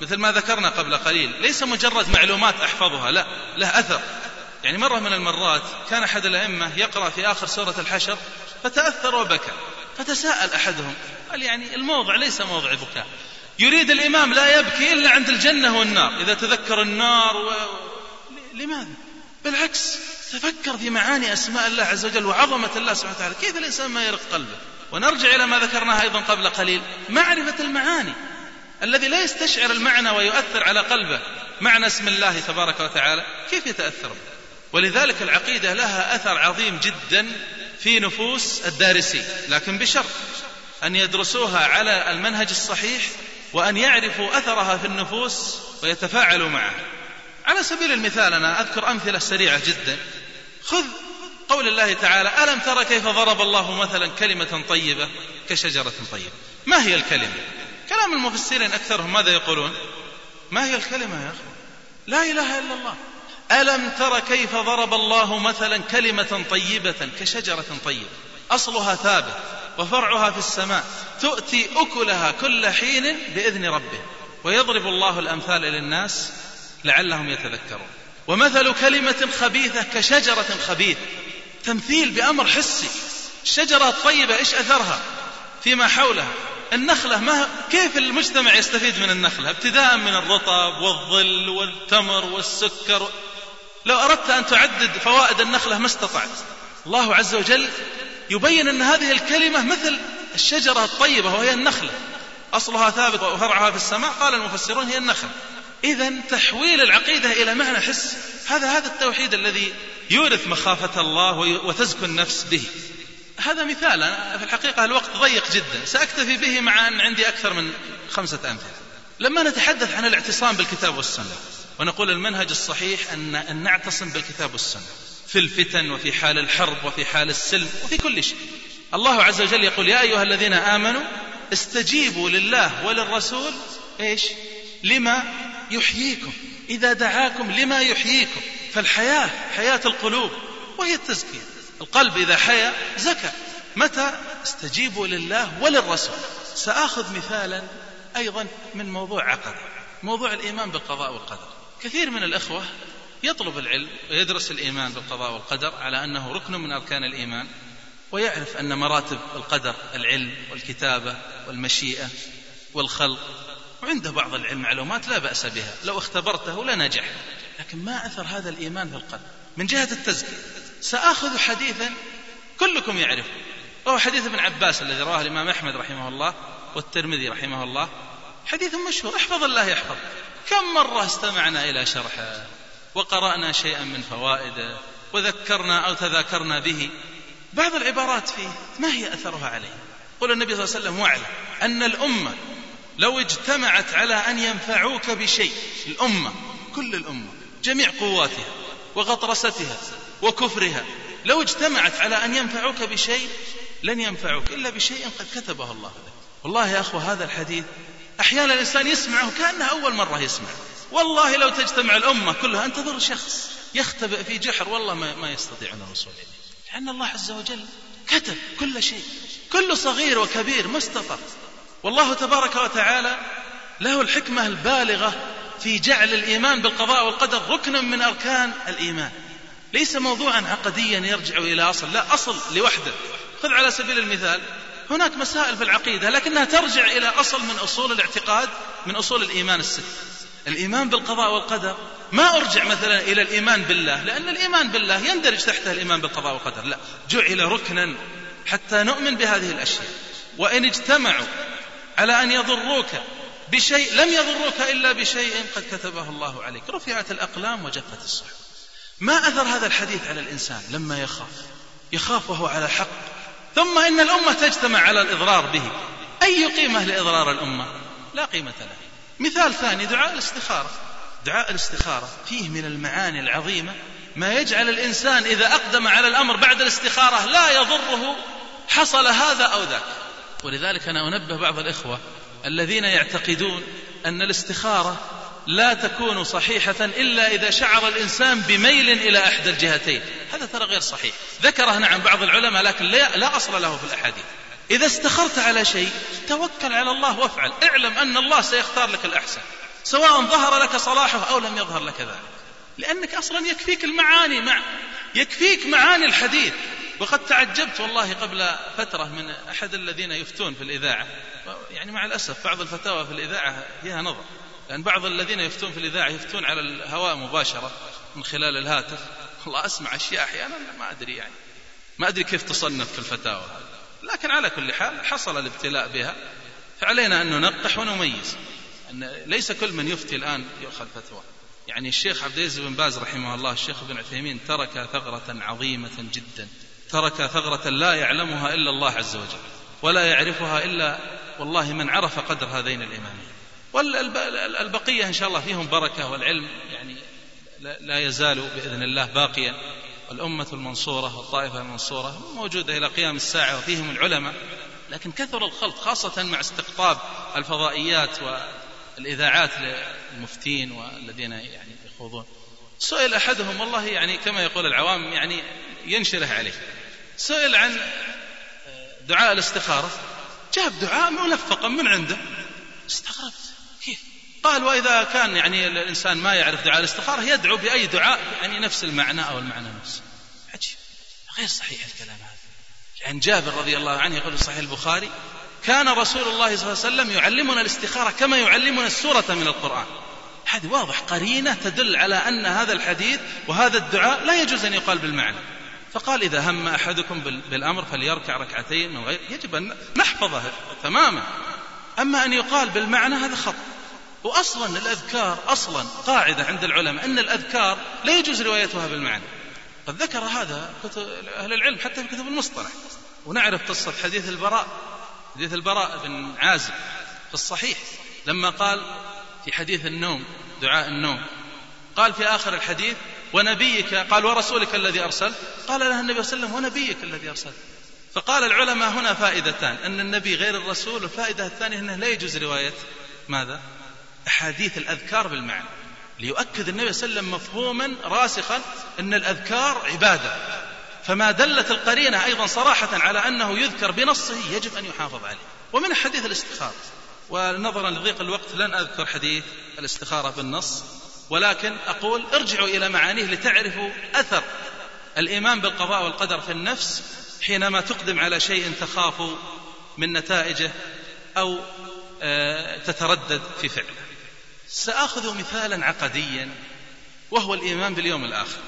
مثل ما ذكرنا قبل قليل. ليس مجرد معلومات أحفظها لا له أثر. يعني مرة من المرات كان أحد الأئمة يقرأ في آخر سورة الحشر فتأثر وبكى فتساءل أحدهم قال يعني الموضع ليس موضع بكاء. يريد الإمام لا يبكي إلا عند الجنة والنار. إذا تذكر النار و... لماذا؟ بالعكس تفكر في معاني أسماء الله عز وجل وعظمة الله سبحانه وتعالى. كيف الإنسان ما يرق قلبه؟ ونرجع إلى ما ذكرناه أيضا قبل قليل معرفة المعاني. الذي لا يستشعر المعنى ويؤثر على قلبه. معنى اسم الله تبارك وتعالى. كيف يتأثر به؟ ولذلك العقيدة لها أثر عظيم جدا في نفوس الدارسين لكن بشرط أن يدرسوها على المنهج الصحيح وأن يعرفوا أثرها في النفوس ويتفاعلوا معها. على سبيل المثال أنا أذكر أمثلة سريعة جدا. خذ قول الله تعالى ألم ترى كيف ضرب الله مثلا كلمة طيبة؟ كشجرة طيبة. ما هي الكلمة؟ كلام المفسرين أكثرهم ماذا يقولون؟ ما هي الكلمة يا أخي؟ لا إله إلا الله. ألم تر كيف ضرب الله مثلا كلمة طيبة كشجرة طيبة؟ أصلها ثابت وفرعها في السماء. تؤتي أكلها كل حين بإذن ربه. ويضرب الله الأمثال للناس لعلهم يتذكرون. ومثل كلمة خبيثة كشجرة خبيثة. تمثيل بأمر حسي. الشجرة الطيبة إيش أثرها؟ فيما حولها. النخلة ما كيف المجتمع يستفيد من النخلة؟ ابتداء من الرطب والظل والتمر والسكر. لو أردت أن تعدد فوائد النخلة ما استطعت. الله عز وجل يبين أن هذه الكلمة مثل الشجرة الطيبة وهي النخلة. أصلها ثابت وفرعها في السماء. قال المفسرون هي النخل إذا تحويل العقيدة إلى معنى حس. هذا هذا التوحيد الذي يورث مخافة الله وتزكو النفس به. هذا مثال. أنا في الحقيقة الوقت ضيق جدا. سأكتفي به مع أن عندي أكثر من خمسة أمثلة. لما نتحدث عن الاعتصام بالكتاب والسنة ونقول المنهج الصحيح أن, أن نعتصم بالكتاب والسنة. في الفتن وفي حال الحرب وفي حال السلم وفي كل شيء. الله عز وجل يقول يا أيها الذين آمنوا استجيبوا لله وللرسول. إيش؟ لما يحييكم. إذا دعاكم لما يحييكم. فالحياة حياة القلوب وهي التزكية. القلب إذا حيا زكى. متى؟ استجيبوا لله وللرسول. سآخذ مثالا أيضا من موضوع عقد موضوع الإيمان بالقضاء والقدر. كثير من الإخوة يطلب العلم ويدرس الإيمان بالقضاء والقدر على أنه ركن من أركان الإيمان ويعرف أن مراتب القدر العلم والكتابة والمشيئة والخلق. وعنده بعض العلم معلومات لا بأس بها لو اختبرته لنجح لكن ما أثر هذا الإيمان في القلب من جهة التزكية. سآخذ حديثا كلكم يعرفه. وهو حديث ابن عباس الذي رواه الإمام أحمد رحمه الله والترمذي رحمه الله. حديث مشهور. احفظ الله يحفظ كم مرة استمعنا إلى شرحه وقرأنا شيئا من فوائده وذكرنا أو تذاكرنا به. بعض العبارات فيه ما هي أثرها عليه؟ قل النبي صلى الله عليه وسلم واعلم أن الأمة لو اجتمعت على أن ينفعوك بشيء الأمة كل الأمة جميع قواتها وغطرستها وكفرها. لو اجتمعت على أن ينفعوك بشيء لن ينفعوك إلا بشيء قد كتبه الله لك. والله يا أخوة هذا الحديث أحيانا الإنسان يسمعه كأنه أول مرة يسمع والله لو تجتمع الأمة كلها أن تضر شخص يختبئ في جحر والله ما, ما يستطيعون الوصول إليه. لأن الله عز وجل كتب كل شيء. كل صغير وكبير مستطر والله تبارك وتعالى له الحكمة البالغة في جعل الإيمان بالقضاء والقدر ركنا من أركان الإيمان. ليس موضوعا عقديا يرجع إلى أصل لا أصل لوحده. خذ على سبيل المثال هناك مسائل في العقيدة لكنها ترجع إلى أصل من أصول الاعتقاد من أصول الإيمان الست الإيمان بالقضاء والقدر. ما أرجع مثلا إلى الإيمان بالله لأن الإيمان بالله يندرج تحته الإيمان بالقضاء والقدر. لا جعل ركنا حتى نؤمن بهذه الأشياء. وإن اجتمعوا على أن يضروك بشيء لم يضروك إلا بشيء قد كتبه الله عليك. رفعت الأقلام وجفت الصحف. ما أثر هذا الحديث على الإنسان لما يخاف؟ يخاف وهو على حق. ثم إن الأمة تجتمع على الإضرار به. أي قيمة لإضرار الأمة؟ لا قيمة له. مثال ثاني دعاء الاستخارة. دعاء الاستخارة فيه من المعاني العظيمة ما يجعل الإنسان إذا أقدم على الأمر بعد الاستخارة لا يضره حصل هذا أو ذاك. ولذلك أنا أنبه بعض الإخوة الذين يعتقدون أن الاستخارة لا تكون صحيحة إلا إذا شعر الإنسان بميل إلى إحدى الجهتين. هذا ترى غير صحيح. ذكره نعم بعض العلماء لكن لا, لا أصل له في الأحاديث. إذا استخرت على شيء توكل على الله وافعل. اعلم أن الله سيختار لك الأحسن. سواء ظهر لك صلاحه أو لم يظهر لك ذلك. لأنك أصلا يكفيك المعاني مع يكفيك معاني الحديث. وقد تعجبت والله قبل فترة من أحد الذين يفتون في الإذاعة. يعني مع الأسف بعض الفتاوى في الإذاعة فيها نظر. لأن بعض الذين يفتون في الإذاعة يفتون على الهواء مباشرة من خلال الهاتف. والله أسمع أشياء أحيانا ما أدري يعني. ما أدري كيف تصنف في الفتاوى. لكن على كل حال حصل الابتلاء بها. فعلينا أن ننقح ونميز. أن ليس كل من يفتي الآن يؤخذ فتوى. يعني الشيخ عبد العزيز بن باز رحمه الله الشيخ ابن عثيمين ترك ثغرة عظيمة جدا. ترك ثغرة لا يعلمها إلا الله عز وجل ولا يعرفها إلا والله من عرف قدر هذين الإمامين. والبقية إن شاء الله فيهم بركة والعلم يعني لا يزال بإذن الله باقيا. والأمة المنصورة والطائفة المنصورة موجودة إلى قيام الساعة وفيهم العلماء. لكن كثر الخلط خاصة مع استقطاب الفضائيات والإذاعات للمفتين والذين يعني يخوضون. سئل أحدهم والله يعني كما يقول العوام يعني ينشره عليه. سئل عن دعاء الاستخارة. جاب دعاء ملفقا من عنده. استغربت. كيف؟ قال وإذا كان يعني الإنسان ما يعرف دعاء الاستخارة يدعو بأي دعاء يعني نفس المعنى أو المعنى نفسه. عجيب. غير صحيح الكلام هذا. لأن جابر رضي الله عنه يقول في صحيح البخاري كان رسول الله صلى الله عليه وسلم يعلمنا الاستخارة كما يعلمنا السورة من القرآن. هذه واضح قرينة تدل على أن هذا الحديث وهذا الدعاء لا يجوز أن يقال بالمعنى. فقال إذا هم أحدكم بالأمر فليركع ركعتين من غير يجب أن نحفظه تماما. أما أن يقال بالمعنى هذا خطأ. وأصلا الأذكار أصلا قاعدة عند العلماء أن الأذكار لا يجوز روايتها بالمعنى. قد ذكر هذا أهل العلم حتى في كتب المصطلح. ونعرف قصة حديث البراء حديث البراء بن عازب في الصحيح لما قال في حديث النوم دعاء النوم قال في آخر الحديث ونبيك قال ورسولك الذي أرسل؟ قال له النبي صلى الله عليه وسلم ونبيك الذي أرسل؟ فقال العلماء هنا فائدتان أن النبي غير الرسول والفائدة الثانية أنه لا يجوز رواية. ماذا؟ أحاديث الأذكار بالمعنى ليؤكد النبي صلى الله عليه وسلم مفهوما راسخا أن الأذكار عبادة. فما دلت القرينة أيضا صراحة على أنه يذكر بنصه يجب أن يحافظ عليه. ومن حديث الاستخارة ونظرا لضيق الوقت لن أذكر حديث الاستخارة بالنص ولكن أقول ارجعوا إلى معانيه لتعرفوا أثر الإيمان بالقضاء والقدر في النفس حينما تقدم على شيء تخاف من نتائجه أو آه، تتردد في فعله. سآخذ مثالا عقديا وهو الإيمان باليوم الآخر.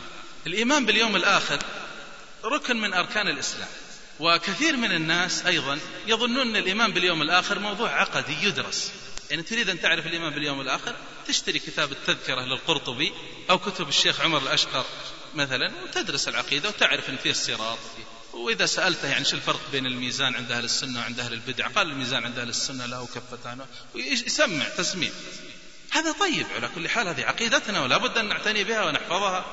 الإيمان باليوم الآخر ركن من أركان الإسلام وكثير من الناس أيضا يظنون أن الإيمان باليوم الآخر موضوع عقدي يدرس. يعني تريد أن تعرف الإيمان باليوم الآخر؟ تشتري كتاب التذكرة للقرطبي أو كتب الشيخ عمر الأشقر مثلا وتدرس العقيدة وتعرف أن فيه الصراط. وإذا سألته يعني شو الفرق بين الميزان عند أهل السنة وعند أهل البدع؟ قال الميزان عند أهل السنة له كفتان ويسمع تسميع. هذا طيب على كل حال هذه عقيدتنا ولا بد أن نعتني بها ونحفظها.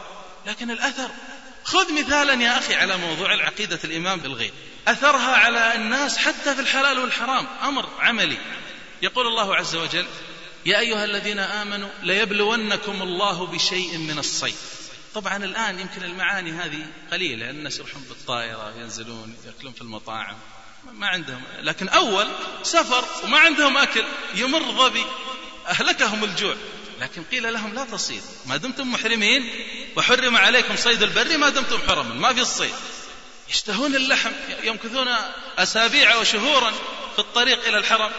لكن الأثر خذ مثالا يا أخي على موضوع العقيدة الإيمان بالغيب. أثرها على الناس حتى في الحلال والحرام أمر عملي. يقول الله عز وجل يا أيها الذين آمنوا ليبلونكم الله بشيء من الصيد. طبعا الآن يمكن المعاني هذه قليلة الناس يروحون بالطائرة ينزلون يأكلون في المطاعم. ما عندهم لكن أول سفر وما عندهم أكل يمر ظبي. أهلكهم الجوع. لكن قيل لهم لا تصيد. ما دمتم محرمين؟ وحرم عليكم صيد البر ما دمتم حرما. ما في الصيد. يشتهون اللحم يمكثون أسابيع وشهورا في الطريق إلى الحرم.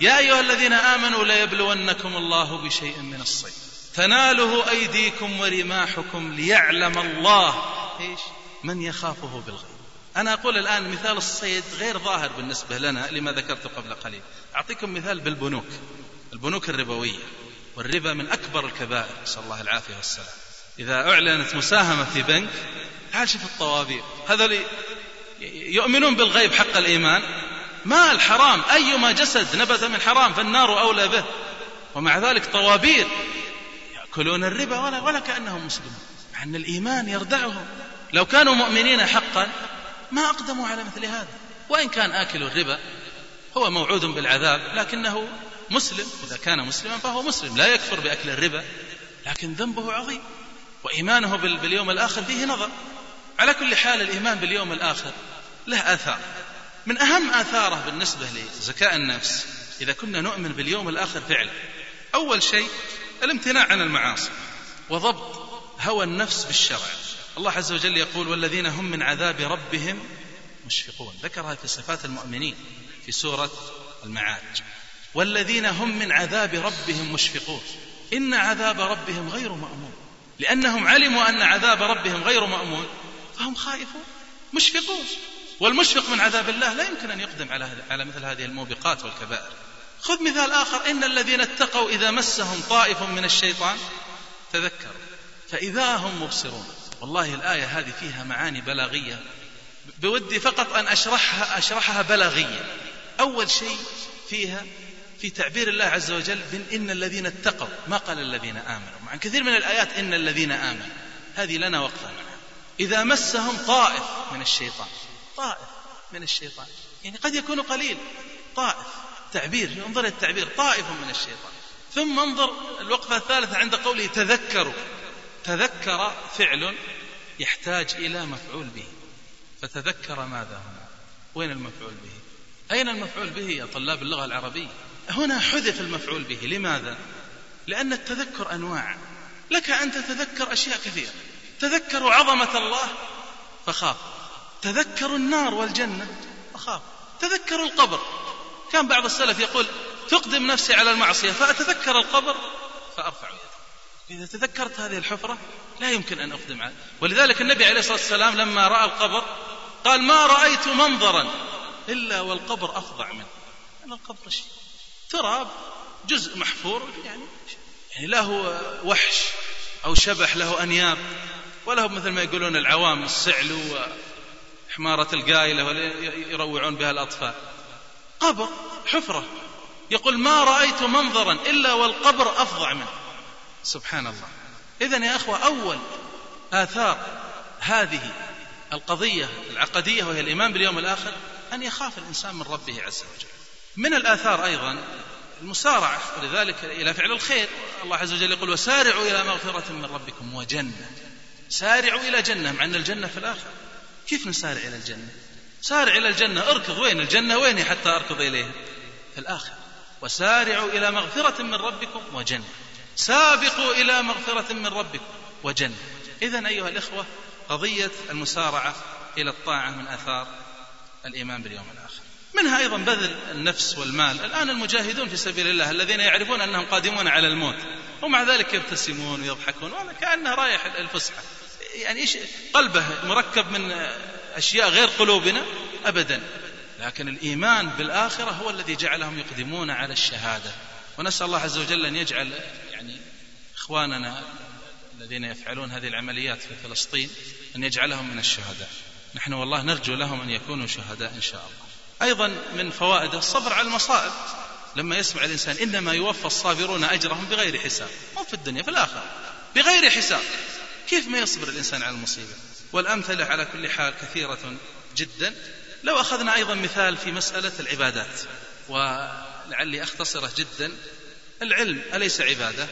يا أيها الذين آمنوا ليبلونكم الله بشيء من الصيد. تناله أيديكم ورماحكم ليعلم الله إيش؟ من يخافه بالغيب. أنا أقول الآن مثال الصيد غير ظاهر بالنسبة لنا لما ذكرت قبل قليل. أعطيكم مثال بالبنوك. البنوك الربوية والربا من أكبر الكبائر نسأل الله العافية والسلام. إذا أعلنت مساهمة في بنك تعال شوف الطوابير. هذول يؤمنون بالغيب حق الإيمان؟ مال حرام أيما جسد نبت من حرام فالنار أولى به. ومع ذلك طوابير يأكلون الربا ولا, ولا كأنهم مسلمون مع أن الإيمان يردعهم. لو كانوا مؤمنين حقا ما أقدموا على مثل هذا. وإن كان آكل الربا هو موعود بالعذاب لكنه مسلم إذا كان مسلما فهو مسلم لا يكفر بأكل الربا لكن ذنبه عظيم وإيمانه باليوم الآخر فيه نظر. على كل حال الإيمان باليوم الآخر له آثار. من أهم آثاره بالنسبة لزكاء النفس إذا كنا نؤمن باليوم الآخر فعلا أول شيء الامتناع عن المعاصي وضبط هوى النفس بالشرع. الله عز وجل يقول والذين هم من عذاب ربهم مشفقون ذكرها في صفات المؤمنين في سورة المعارج والذين هم من عذاب ربهم مشفقون. إن عذاب ربهم غير مأمون. لأنهم علموا أن عذاب ربهم غير مأمون فهم خائفون مشفقون. والمشفق من عذاب الله لا يمكن أن يقدم على على مثل هذه الموبقات والكبائر. خذ مثال آخر إن الذين اتقوا إذا مسهم طائف من الشيطان تذكروا. فإذا هم مبصرون. والله الآية هذه فيها معاني بلاغية. بودي فقط أن أشرحها أشرحها بلاغيا. أول شيء فيها في تعبير الله عز وجل بين إن الذين اتقوا. ما قال الذين آمنوا؟ مع كثير من الآيات إن الذين آمنوا. هذه لنا وقفة معها. إذا مسهم طائف من الشيطان. طائف من الشيطان. يعني قد يكون قليل. طائف. تعبير. انظر التعبير. طائف من الشيطان. ثم انظر الوقفة الثالثة عند قوله تذكروا تذكر فعل يحتاج إلى مفعول به. فتذكر ماذا هنا؟ وين المفعول به؟ أين المفعول به يا طلاب اللغة العربية؟ هنا حذف المفعول به. لماذا؟ لأن التذكر أنواع. لك أن تتذكر أشياء كثيرة. تذكروا عظمة الله فخاف. تذكروا النار والجنة فخاف. تذكروا القبر. كان بعض السلف يقول تقدم نفسي على المعصية فأتذكر القبر فأرفع يدي. إذا تذكرت هذه الحفرة لا يمكن أن أقدم عليه ولذلك النبي عليه الصلاة والسلام لما رأى القبر قال ما رأيت منظرا إلا والقبر أفظع منه. أنا القبر شيء. تراب جزء محفور يعني يعني له وحش أو شبح له أنياب وله مثل ما يقولون العوام السعل وحمارة القايلة يروعون بها الأطفال. قبر حفرة. يقول ما رأيت منظرا إلا والقبر أفظع منه. سبحان الله. إذا يا أخوة أول آثار هذه القضية العقدية وهي الإيمان باليوم الآخر أن يخاف الإنسان من ربه عز وجل. من الآثار أيضا المسارعة ولذلك إلى فعل الخير. الله عز وجل يقول وسارعوا إلى مغفرة من ربكم وجنة. سارعوا إلى جنة مع أن الجنة في الآخر كيف نسارع إلى الجنة؟ سارع إلى الجنة أركض وين؟ الجنة وين حتى أركض إليها؟ في الآخر وسارعوا إلى مغفرة من ربكم وجنة. سابقوا إلى مغفرة من ربكم وجنة. إذا أيها الإخوة قضية المسارعة إلى الطاعة من آثار الإيمان باليوم الآخر. منها أيضا بذل النفس والمال. الآن المجاهدون في سبيل الله الذين يعرفون أنهم قادمون على الموت ومع ذلك يبتسمون ويضحكون كأنه رايح الفسحة. يعني إيش قلبه مركب من أشياء غير قلوبنا؟ أبدا. لكن الإيمان بالآخرة هو الذي جعلهم يقدمون على الشهادة. ونسأل الله عز وجل أن يجعل يعني إخواننا الذين يفعلون هذه العمليات في فلسطين أن يجعلهم من الشهداء. نحن والله نرجو لهم أن يكونوا شهداء إن شاء الله. أيضا من فوائده الصبر على المصائب. لما يسمع الإنسان إنما يوفى الصابرون أجرهم بغير حساب. مو في الدنيا في الآخرة. بغير حساب. كيف ما يصبر الإنسان على المصيبة؟ والأمثلة على كل حال كثيرة جدا. لو أخذنا أيضا مثال في مسألة العبادات. ولعلي أختصره جدا. العلم أليس عبادة؟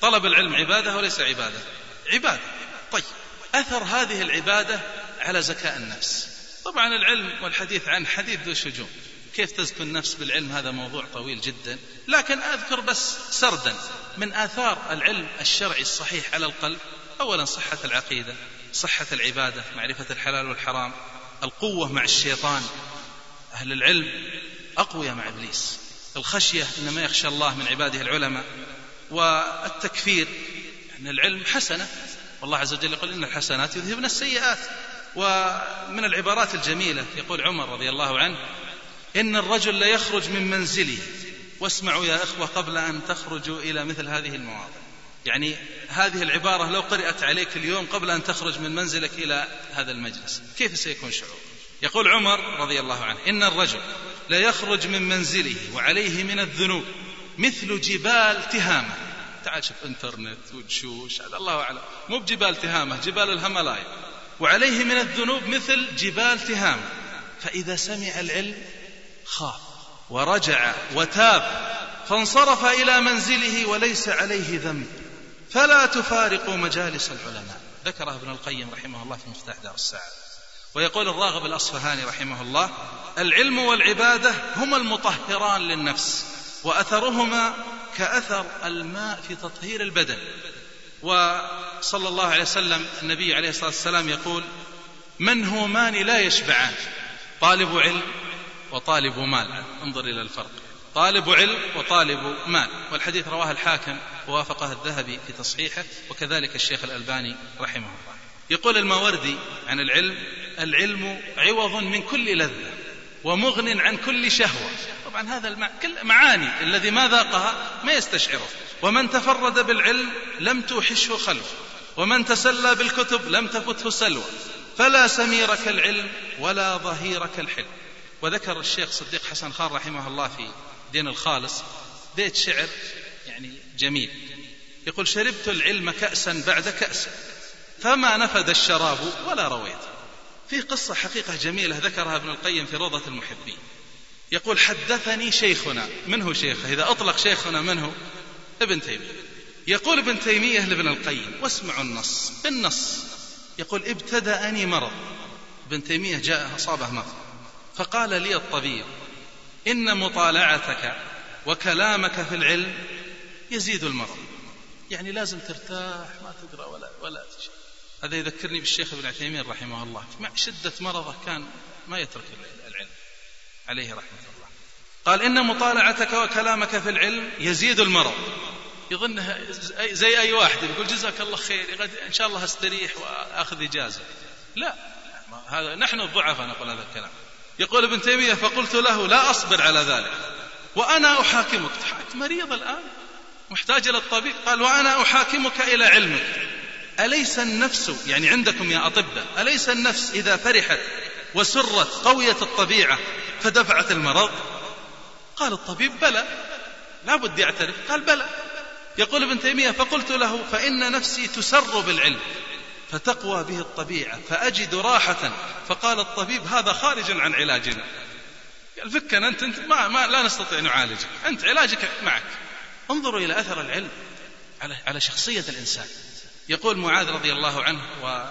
طلب العلم عبادة وليس عبادة؟ عبادة. طيب أثر هذه العبادة على زكاء النفس. طبعا العلم والحديث عنه حديث ذو شجون. كيف تزكو النفس بالعلم؟ هذا موضوع طويل جدا. لكن أذكر بس سردا من آثار العلم الشرعي الصحيح على القلب. أولا صحة العقيدة صحة العبادة معرفة الحلال والحرام القوة مع الشيطان. أهل العلم أقوياء مع إبليس. الخشية إنما يخشى الله من عباده العلماء. والتكفير أن العلم حسنة. والله عز وجل يقول إن الحسنات يذهبن السيئات. ومن العبارات الجميلة يقول عمر رضي الله عنه إن الرجل ليخرج من منزله واسمعوا يا إخوة قبل أن تخرجوا إلى مثل هذه المواضع. يعني هذه العبارة لو قرأت عليك اليوم قبل أن تخرج من منزلك إلى هذا المجلس كيف سيكون شعور يقول عمر رضي الله عنه إن الرجل ليخرج من منزله وعليه من الذنوب مثل جبال تهامة. تعال شوف إنترنت وتشوش هذا الله أعلم. مو بجبال تهامة جبال الهملايا. وعليه من الذنوب مثل جبال تهامة فإذا سمع العلم خاف ورجع وتاب فانصرف إلى منزله وليس عليه ذنب. فلا تفارقوا مجالس العلماء. ذكره ابن القيم رحمه الله في مفتاح دار السعادة ويقول الراغب الأصفهاني رحمه الله العلم والعبادة هما المطهران للنفس وأثرهما كأثر الماء في تطهير البدن. وصلى الله عليه وسلم النبي عليه الصلاة والسلام يقول من هومان لا يشبعان. طالب علم وطالب مال. انظر إلى الفرق. طالب علم وطالب مال. والحديث رواه الحاكم ووافقه الذهبي في تصحيحه وكذلك الشيخ الألباني رحمه الله. يقول الماوردي عن العلم العلم عوض من كل لذة ومغن عن كل شهوة. طبعا هذا المع... كل معاني الذي ما ذاقها ما يستشعره. ومن تفرد بالعلم لم توحشه خلوة. ومن تسلى بالكتب لم تفته سلوى. فلا سمير كالعلم ولا ظهير كالحلم. وذكر الشيخ صديق حسن خان رحمه الله في دين الخالص بيت شعر يعني جميل. يقول شربت العلم كأسا بعد كأس فما نفد الشراب ولا رويت. في قصة حقيقة جميلة ذكرها ابن القيم في روضة المحبين. يقول حدثني شيخنا. من هو شيخه إذا أطلق شيخنا من هو؟ ابن تيمية. يقول ابن تيمية لابن القيم واسمعوا النص بالنص يقول ابتدأني مرض. ابن تيمية جاء أصابه مرض. فقال لي الطبيب إن مطالعتك وكلامك في العلم يزيد المرض. يعني لازم ترتاح ما تقرأ ولا ولا شيء. هذا يذكرني بالشيخ ابن عثيمين رحمه الله. مع شدة مرضه كان ما يترك العلم عليه رحمة قال إن مطالعتك وكلامك في العلم يزيد المرض. يظنها زي أي واحد يقول جزاك الله خير إن شاء الله استريح وأخذ إجازة. لا هذا نحن الضعفاء نقول هذا الكلام. يقول ابن تيمية فقلت له لا أصبر على ذلك وأنا أحاكمك. مريض الآن؟ محتاج إلى الطبيب؟ قال وأنا أحاكمك إلى علمك. أليس النفس يعني عندكم يا أطباء أليس النفس إذا فرحت وسرت قوية الطبيعة فدفعت المرض؟ قال الطبيب بلى. لا بد يعترف. قال بلى. يقول ابن تيمية فقلت له فإن نفسي تسر بالعلم فتقوى به الطبيعة فأجد راحة. فقال الطبيب هذا خارج عن علاجنا. فكا أنت, أنت ما, ما لا نستطيع نعالجك. أنت علاجك معك. انظروا إلى أثر العلم على على شخصية الإنسان. يقول معاذ رضي الله عنه و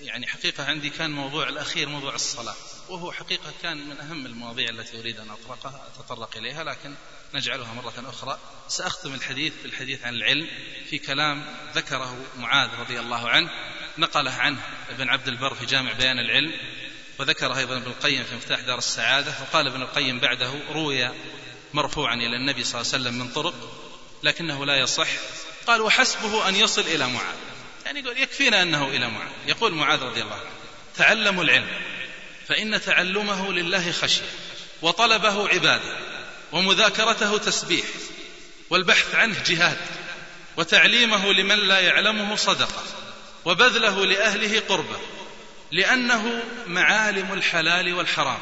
يعني حقيقة عندي كان موضوع الأخير موضوع الصلاة. وهو حقيقة كان من أهم المواضيع التي أريد أن أطرقها أتطرق إليها لكن نجعلها مرة أخرى. سأختم الحديث بالحديث عن العلم في كلام ذكره معاذ رضي الله عنه نقله عنه ابن عبد البر في جامع بيان العلم وذكره أيضا ابن القيم في مفتاح دار السعادة وقال ابن القيم بعده روي مرفوعا إلى النبي صلى الله عليه وسلم من طرق لكنه لا يصح. قال وحسبه أن يصل إلى معاذ. يعني يقول يكفينا أنه إلى معاذ. يقول معاذ رضي الله عنه تعلموا العلم. فإن تعلمه لله خشية وطلبه عبادة ومذاكرته تسبيح والبحث عنه جهاد وتعليمه لمن لا يعلمه صدقة وبذله لأهله قربة لأنه معالم الحلال والحرام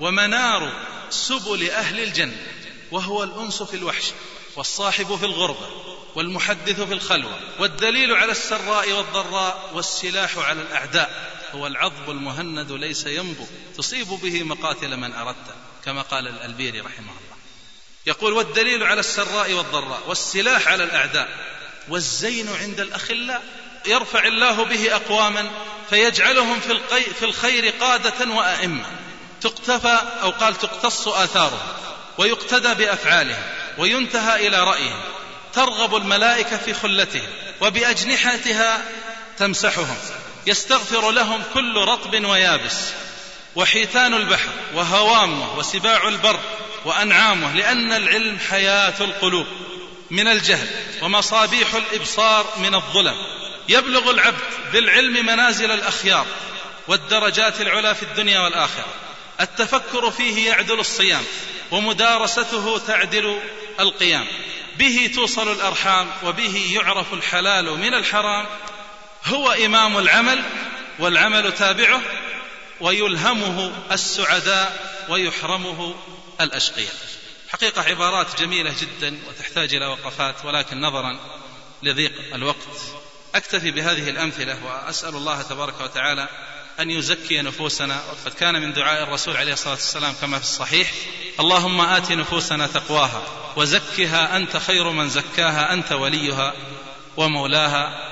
ومنار سبل أهل الجنة وهو الأنس في الوحش والصاحب في الغربة والمحدث في الخلوة والدليل على السراء والضراء والسلاح على الأعداء. هو العضب المهند ليس ينبو تصيب به مقاتل من أردت كما قال الألبيري رحمه الله. يقول والدليل على السراء والضراء والسلاح على الأعداء والزين عند الأخلاء يرفع الله به أقواما فيجعلهم في, القي في الخير قادة وأئمة. تقتفى أو قال تقتص آثارهم ويقتدى بأفعالهم وينتهى إلى رأيهم. ترغب الملائكة في خلتهم وبأجنحتها تمسحهم. يستغفر لهم كل رطب ويابس وحيتان البحر وهوامه وسباع البر وأنعامه لأن العلم حياة القلوب من الجهل ومصابيح الإبصار من الظلم. يبلغ العبد بالعلم منازل الأخيار والدرجات العلى في الدنيا والآخرة. التفكر فيه يعدل الصيام ومدارسته تعدل القيام. به توصل الأرحام وبه يعرف الحلال من الحرام. هو إمام العمل والعمل تابعه ويلهمه السعداء ويحرمه الأشقياء. حقيقة عبارات جميلة جدا وتحتاج إلى وقفات ولكن نظرا لضيق الوقت. أكتفي بهذه الأمثلة وأسأل الله تبارك وتعالى أن يزكي نفوسنا. وقد كان من دعاء الرسول عليه الصلاة والسلام كما في الصحيح اللهم آت نفوسنا تقواها وزكها أنت خير من زكاها أنت وليها ومولاها.